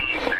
Um,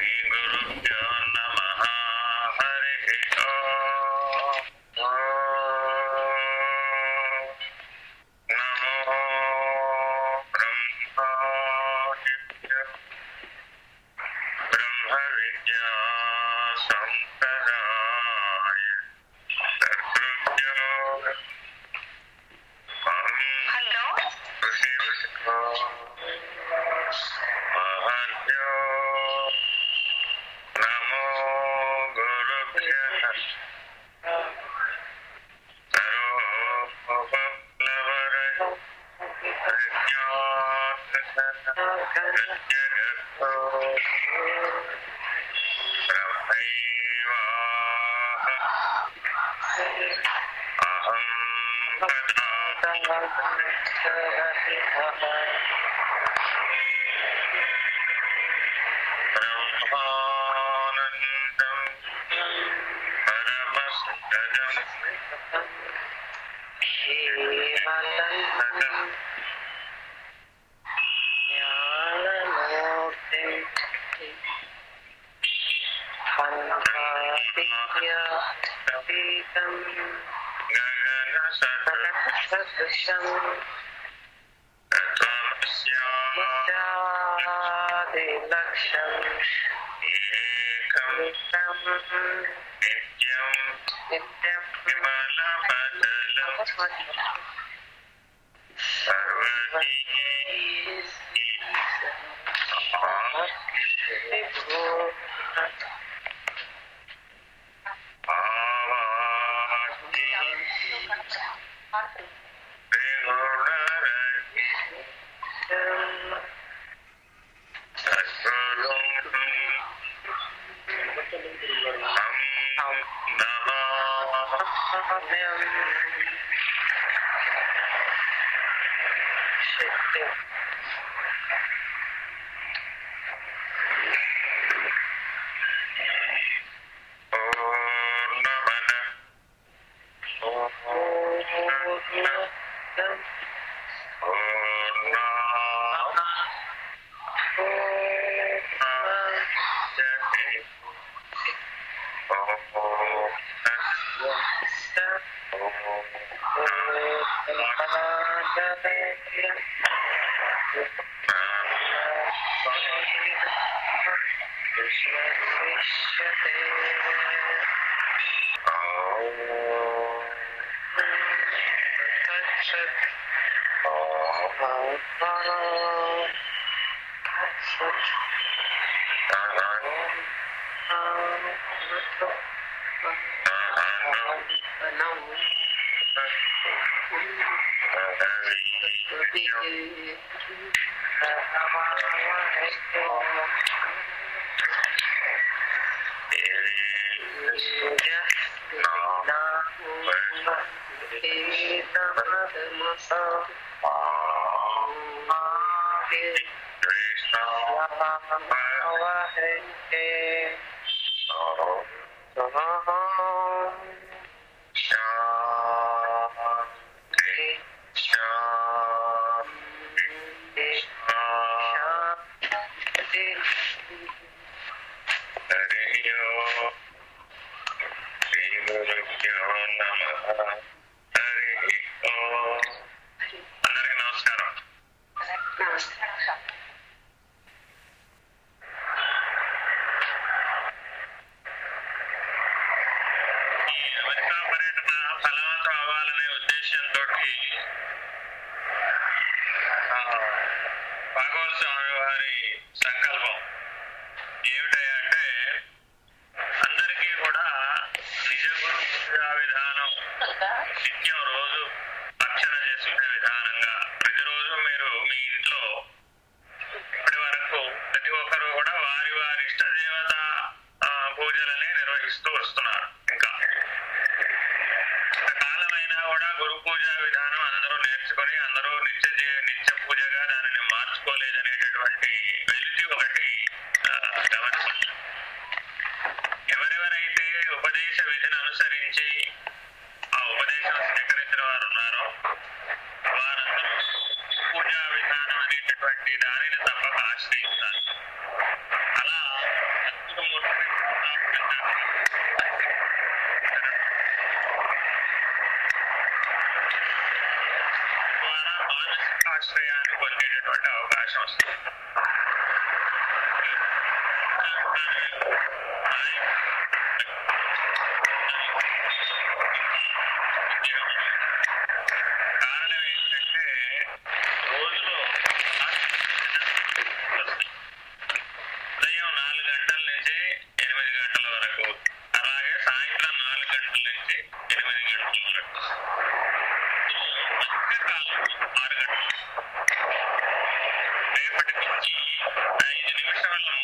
you know, run, um, uh,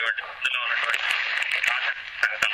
good. The non-recording.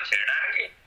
en general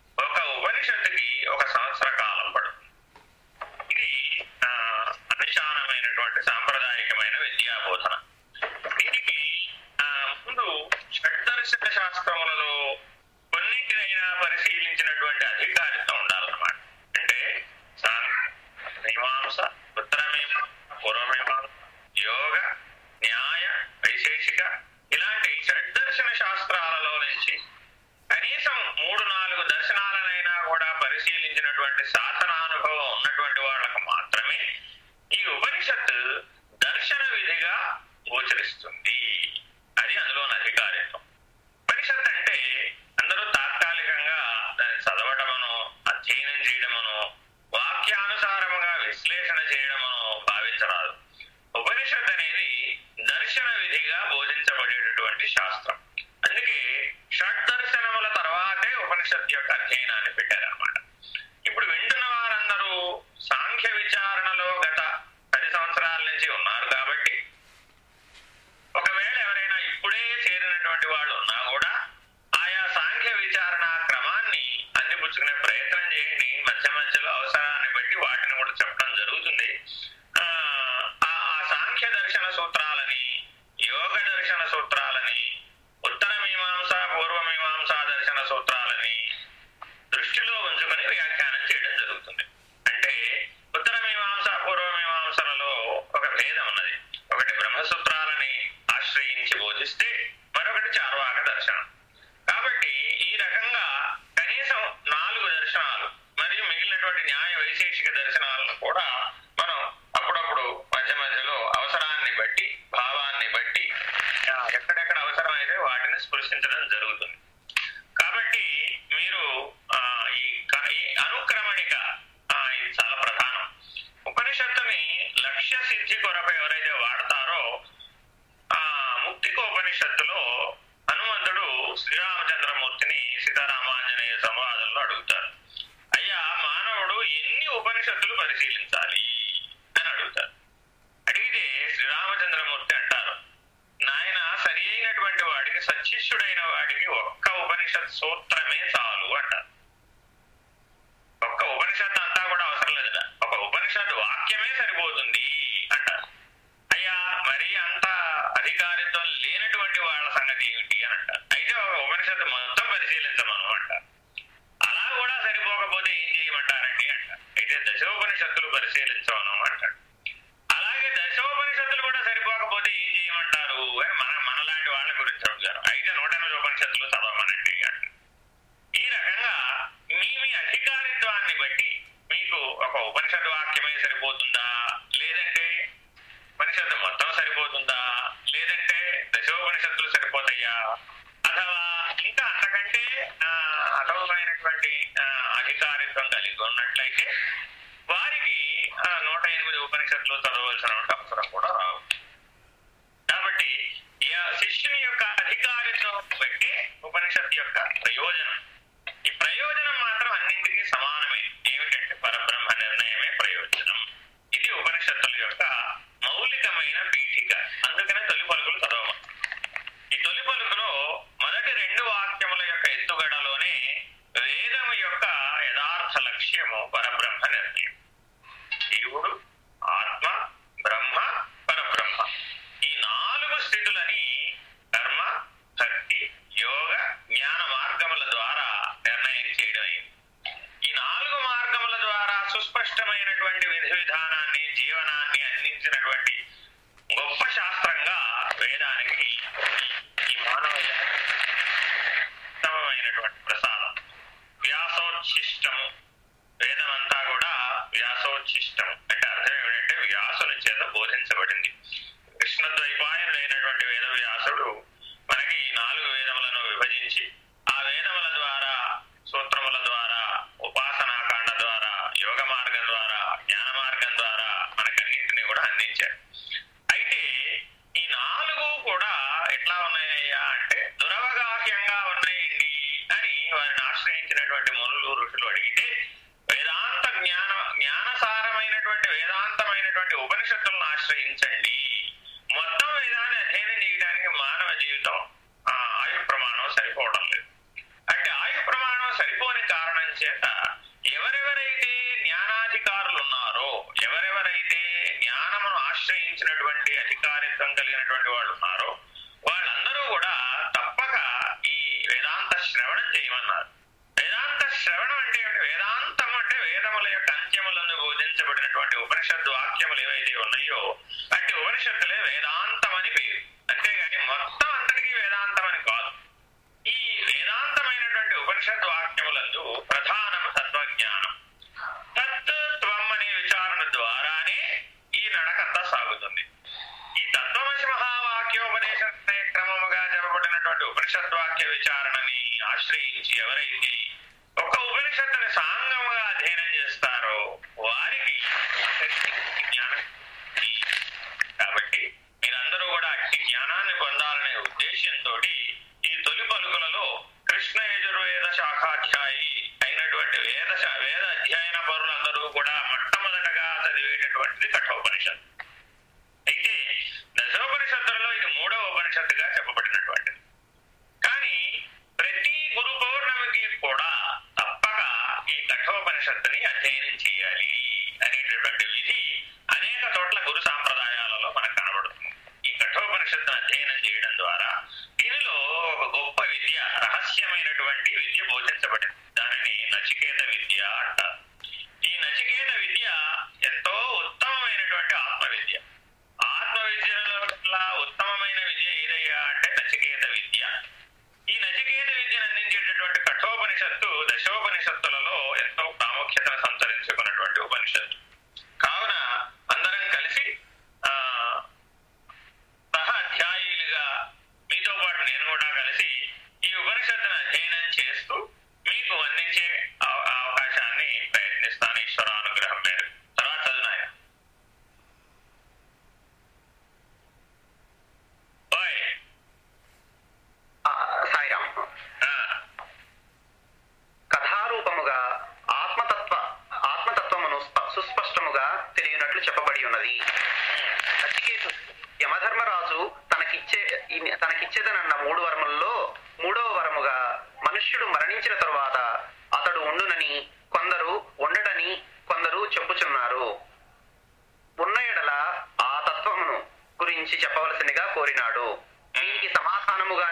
ఆ,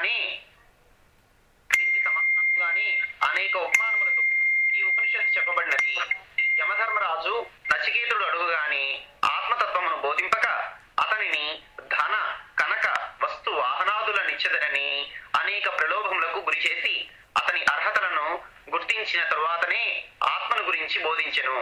కానీ దీనికి సమాధానం కానీ అనేక ఉపమానములతో ఈ ఉపనిషత్తు చెప్పబడినది. యమధర్మరాజు నచికేతుడు అడుగుగాని ఆత్మతత్వమును బోధింపక అతనిని ధన కనక వస్తు వాహనాదుల నిచ్చదనని అనేక ప్రలోభములకు గురిచేసి అతని అర్హతలను గుర్తించిన తరువాతనే ఆత్మను గురించి బోధించెను.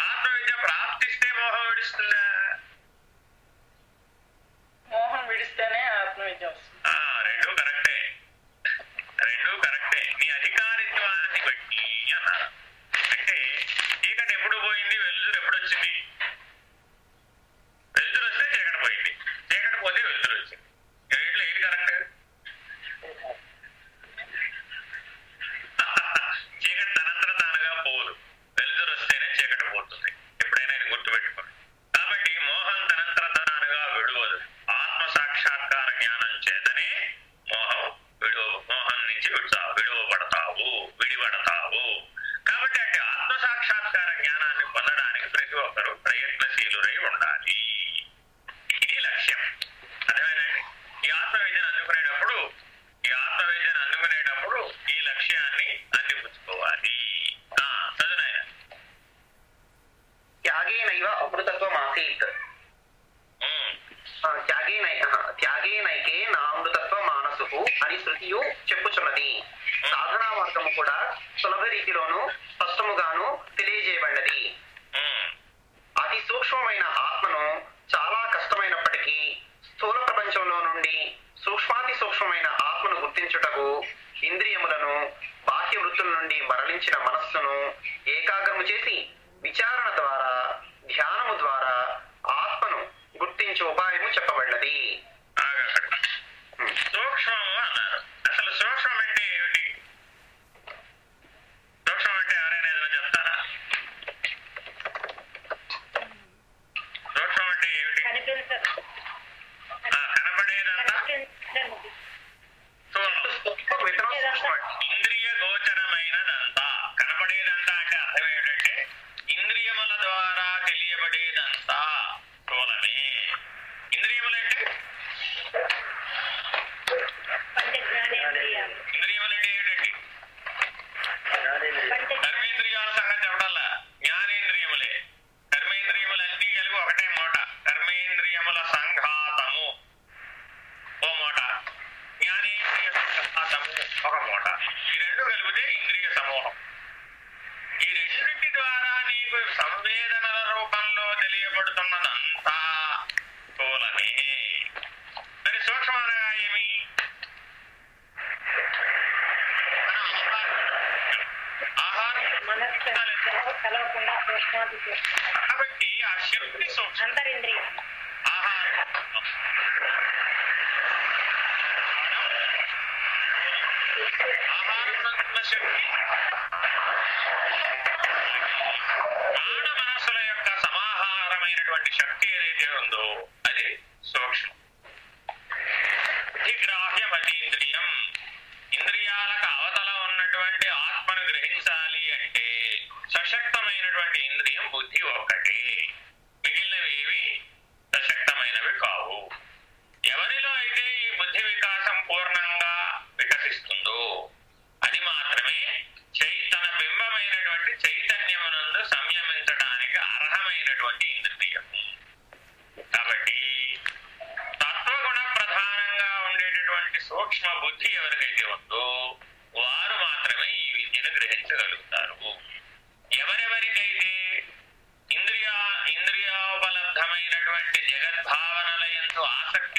ആത്മവിദ്യ പ്രാപ്തിസ്ഥേ മോഹം വിടിച്ചിട്ടുണ്ട് മോഹം വിടിച്ചതനെ ആത്മവിദ്യ ఇంద్రియ గోచరమైనదంతా. కనపడేదంతా అంటే అర్థం ఏమిటంటే ఇంద్రియముల ద్వారా తెలియబడేదంతా.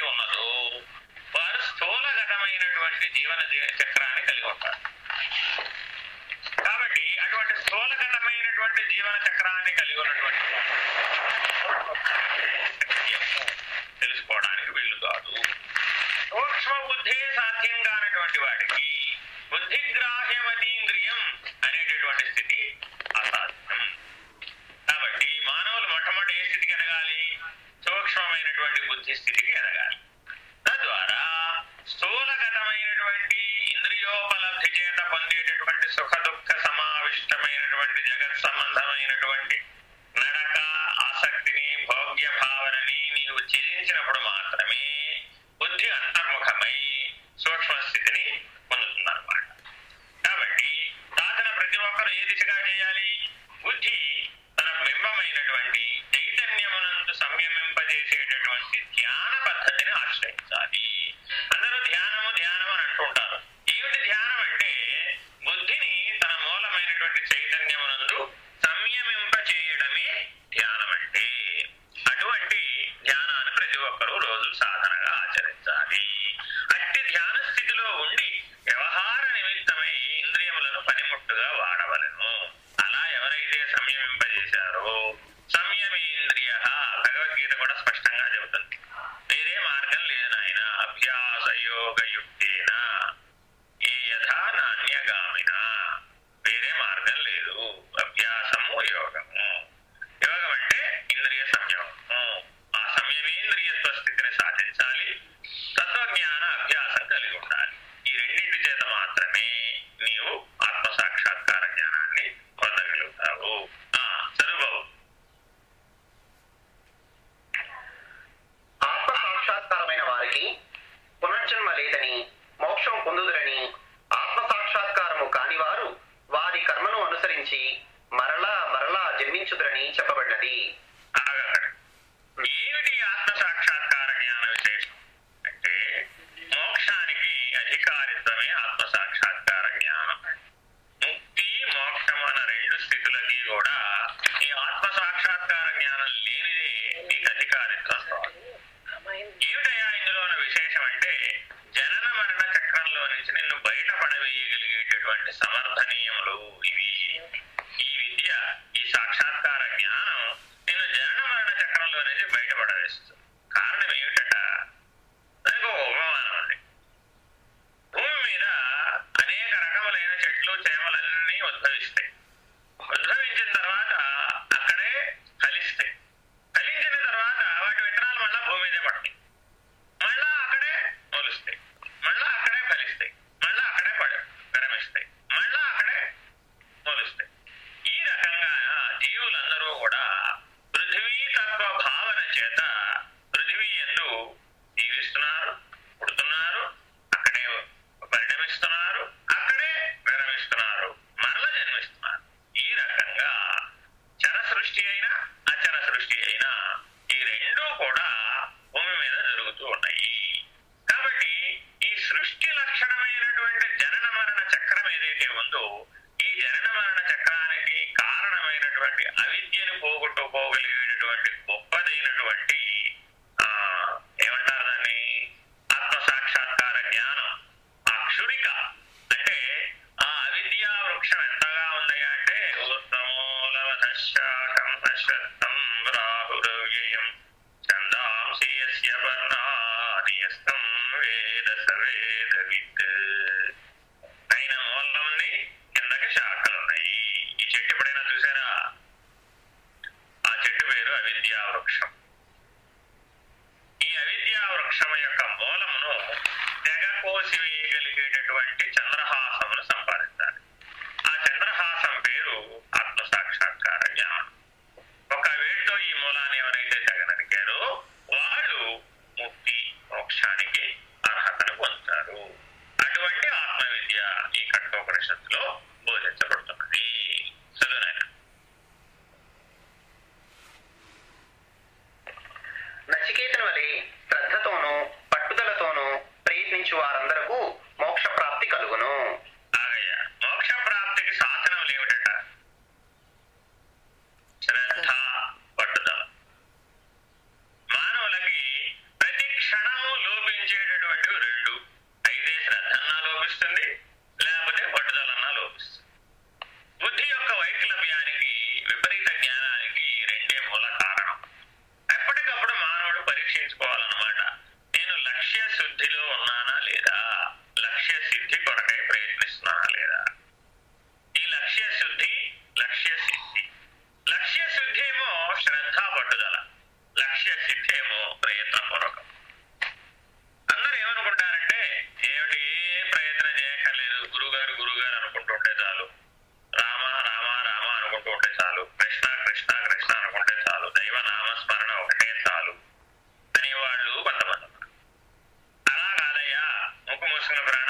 కలిగి ఉన్నారో వారు స్థూలగతమైనటువంటి జీవన చక్రాన్ని కలిగి ఉంటారు. కాబట్టి అటువంటి స్థూలగతమైనటువంటి జీవన చక్రాన్ని కలిగి ఉన్నటువంటి తెలుసుకోవడానికి వీళ్ళు కాదు. సూక్ష్మ బుద్ధి సాధ్యం కానటువంటి వాడికి బుద్ధిగ్రాహ్యమతీంద్రియం that Bueno, gracias.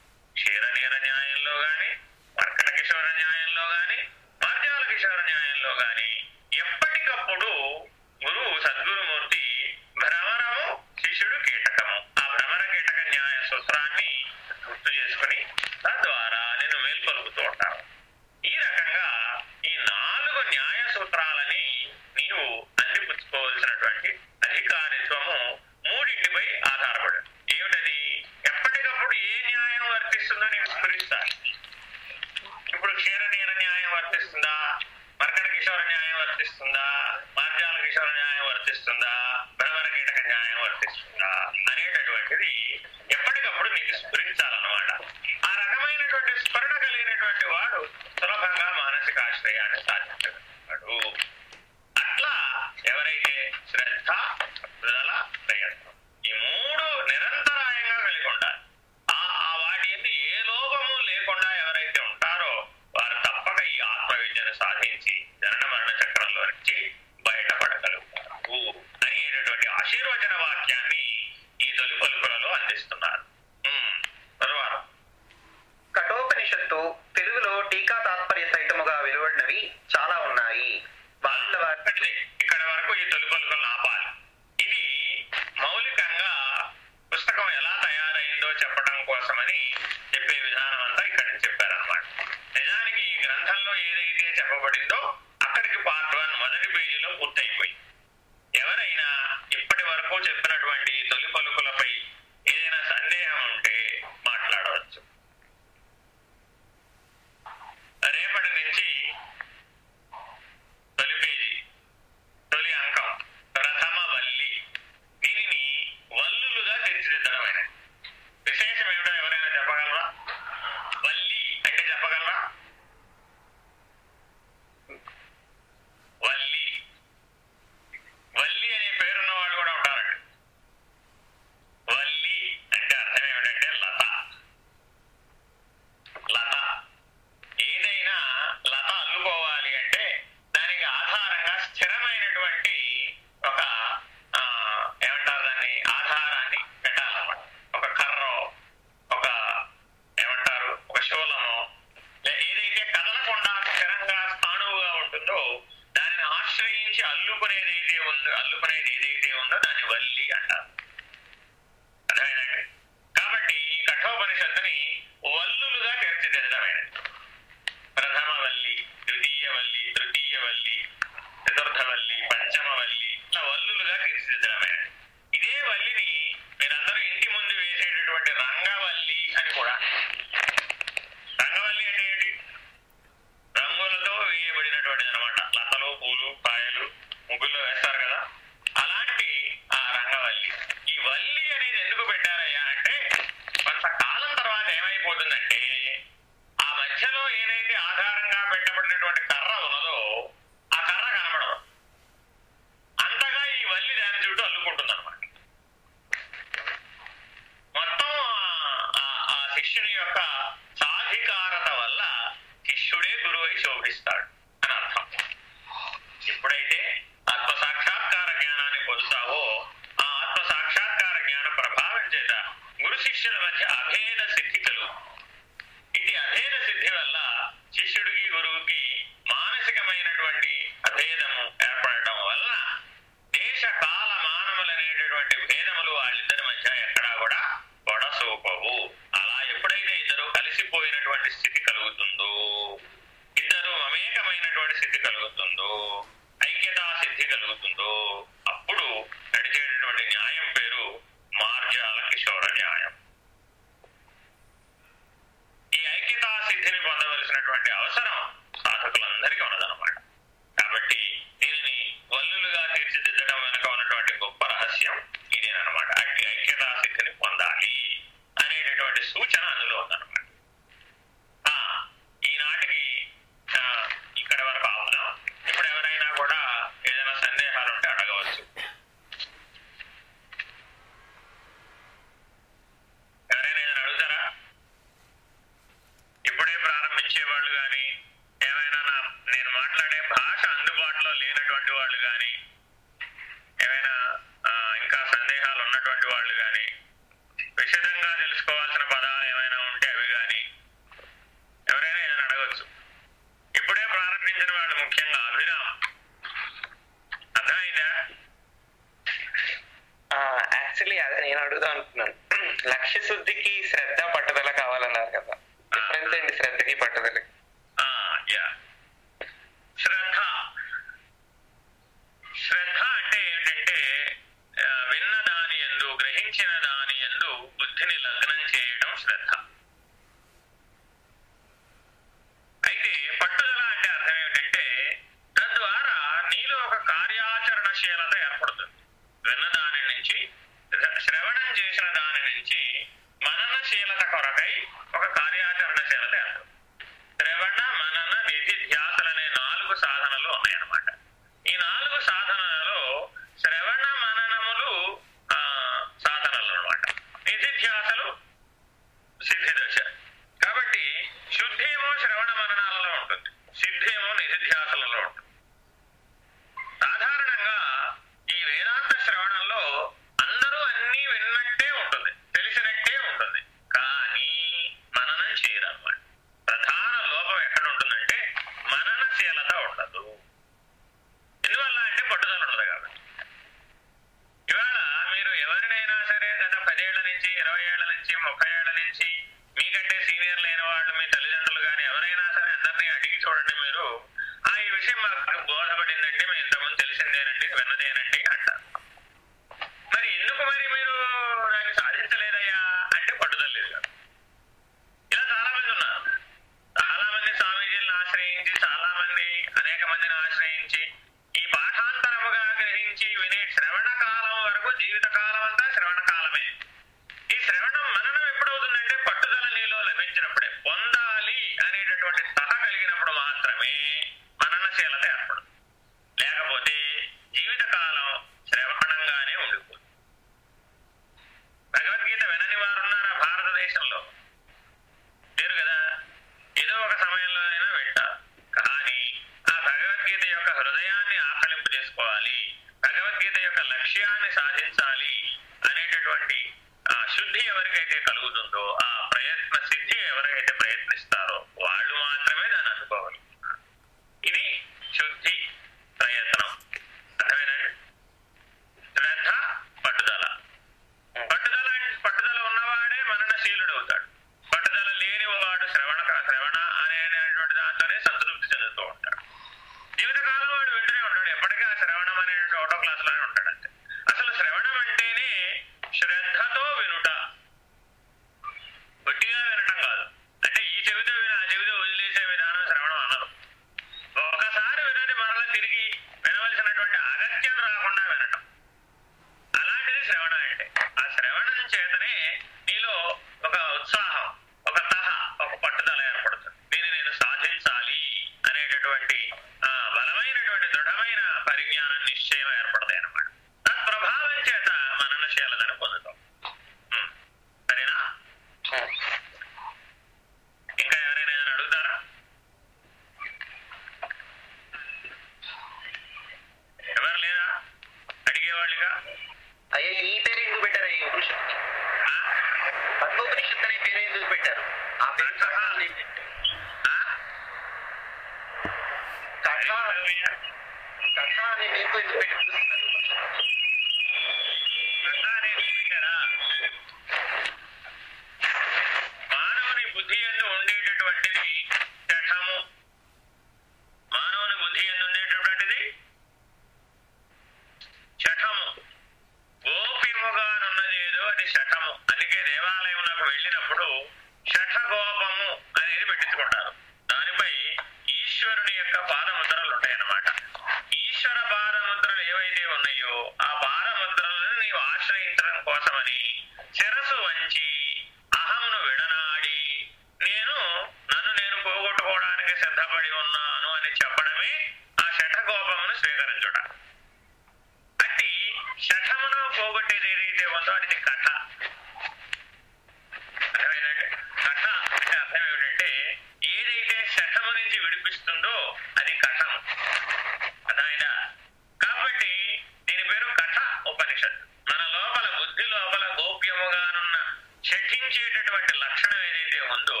పోగొట్టేటటువంటి లక్షణం ఏదైతే ఉందో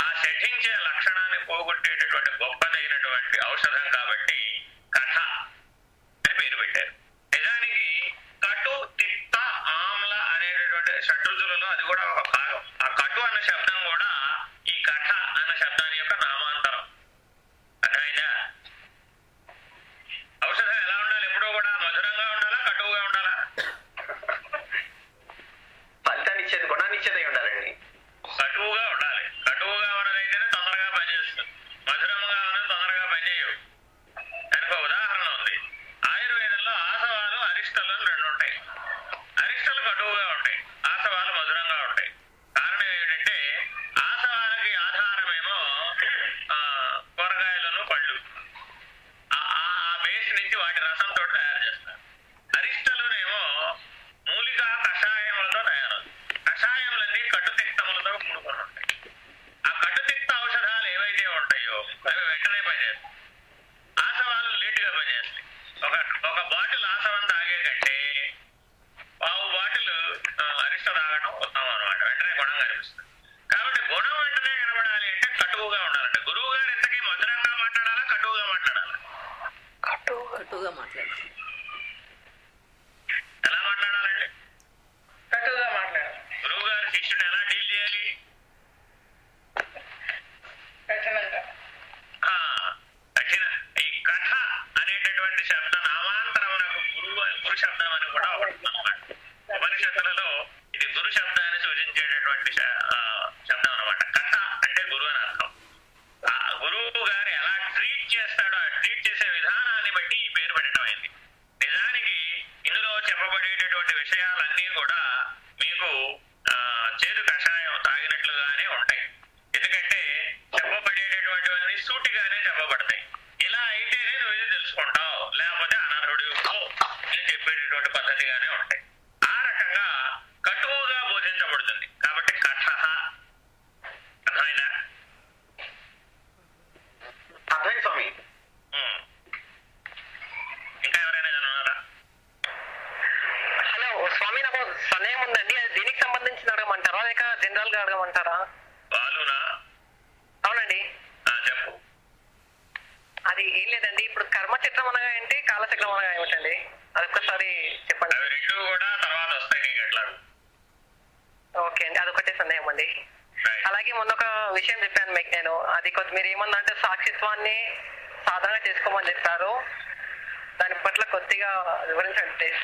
ఆ శఠించే లక్షణాన్ని పోగొట్టేటటువంటి గొప్పదైనటువంటి ఔషధం కాబట్టి కథ. చెప్పబడేటటువంటి విషయాలన్నీ కూడా మీకు చేదు కషాయం తాగినట్లుగానే ఉంటాయి. ఎందుకంటే చెప్పబడేటటువంటివన్నీ సూటిగానే చెప్పబడతాయి. ఇలా అయితేనే నువ్వు తెలుసుకుంటావు? లేకపోతే అనర్హుడు అని చెప్పేటటువంటి పద్ధతిగానే ఉంటాయి. కుటుంబాన్ని సాధారణ చేసుకోమని చెప్పారు. దాని పట్ల కొద్దిగా వివరించండి ప్లీజ్